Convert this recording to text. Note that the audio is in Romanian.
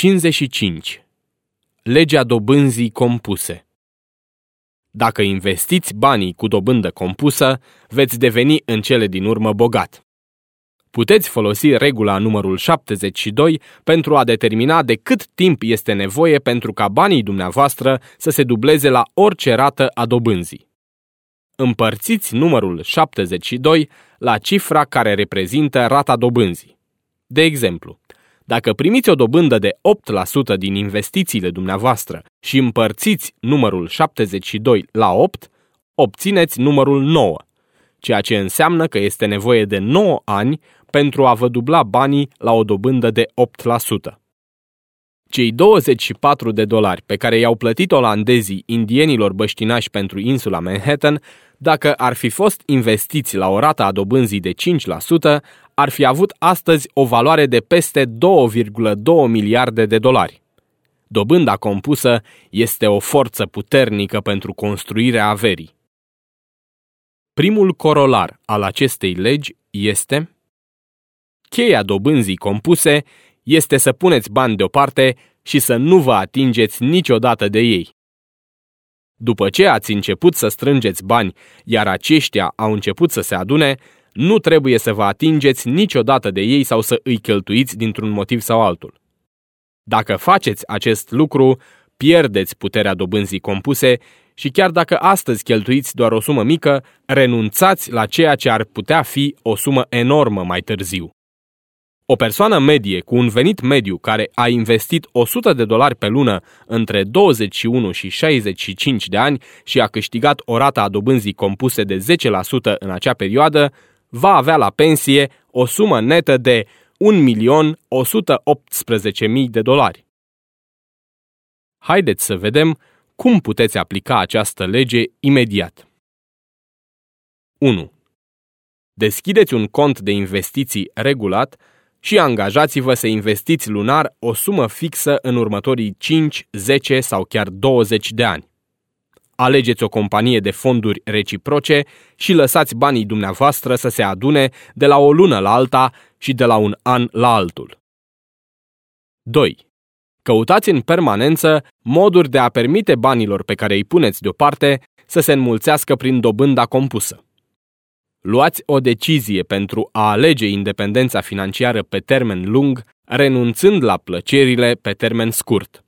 55. Legea dobânzii compuse Dacă investiți banii cu dobândă compusă, veți deveni în cele din urmă bogat. Puteți folosi regula numărul 72 pentru a determina de cât timp este nevoie pentru ca banii dumneavoastră să se dubleze la orice rată a dobânzii. Împărțiți numărul 72 la cifra care reprezintă rata dobânzii. De exemplu, dacă primiți o dobândă de 8% din investițiile dumneavoastră și împărțiți numărul 72 la 8, obțineți numărul 9, ceea ce înseamnă că este nevoie de 9 ani pentru a vă dubla banii la o dobândă de 8%. Cei 24 de dolari pe care i-au plătit olandezii indienilor băștinași pentru insula Manhattan, dacă ar fi fost investiți la o rată a dobânzii de 5%, ar fi avut astăzi o valoare de peste 2,2 miliarde de dolari. Dobânda compusă este o forță puternică pentru construirea averii. Primul corolar al acestei legi este Cheia dobânzii compuse este să puneți bani deoparte și să nu vă atingeți niciodată de ei. După ce ați început să strângeți bani, iar aceștia au început să se adune, nu trebuie să vă atingeți niciodată de ei sau să îi cheltuiți dintr-un motiv sau altul. Dacă faceți acest lucru, pierdeți puterea dobânzii compuse și chiar dacă astăzi cheltuiți doar o sumă mică, renunțați la ceea ce ar putea fi o sumă enormă mai târziu. O persoană medie cu un venit mediu care a investit 100 de dolari pe lună între 21 și 65 de ani și a câștigat o rată a dobânzii compuse de 10% în acea perioadă, va avea la pensie o sumă netă de 1.118.000 de dolari. Haideți să vedem cum puteți aplica această lege imediat. 1. Deschideți un cont de investiții regulat și angajați-vă să investiți lunar o sumă fixă în următorii 5, 10 sau chiar 20 de ani. Alegeți o companie de fonduri reciproce și lăsați banii dumneavoastră să se adune de la o lună la alta și de la un an la altul. 2. Căutați în permanență moduri de a permite banilor pe care îi puneți deoparte să se înmulțească prin dobânda compusă. Luați o decizie pentru a alege independența financiară pe termen lung, renunțând la plăcerile pe termen scurt.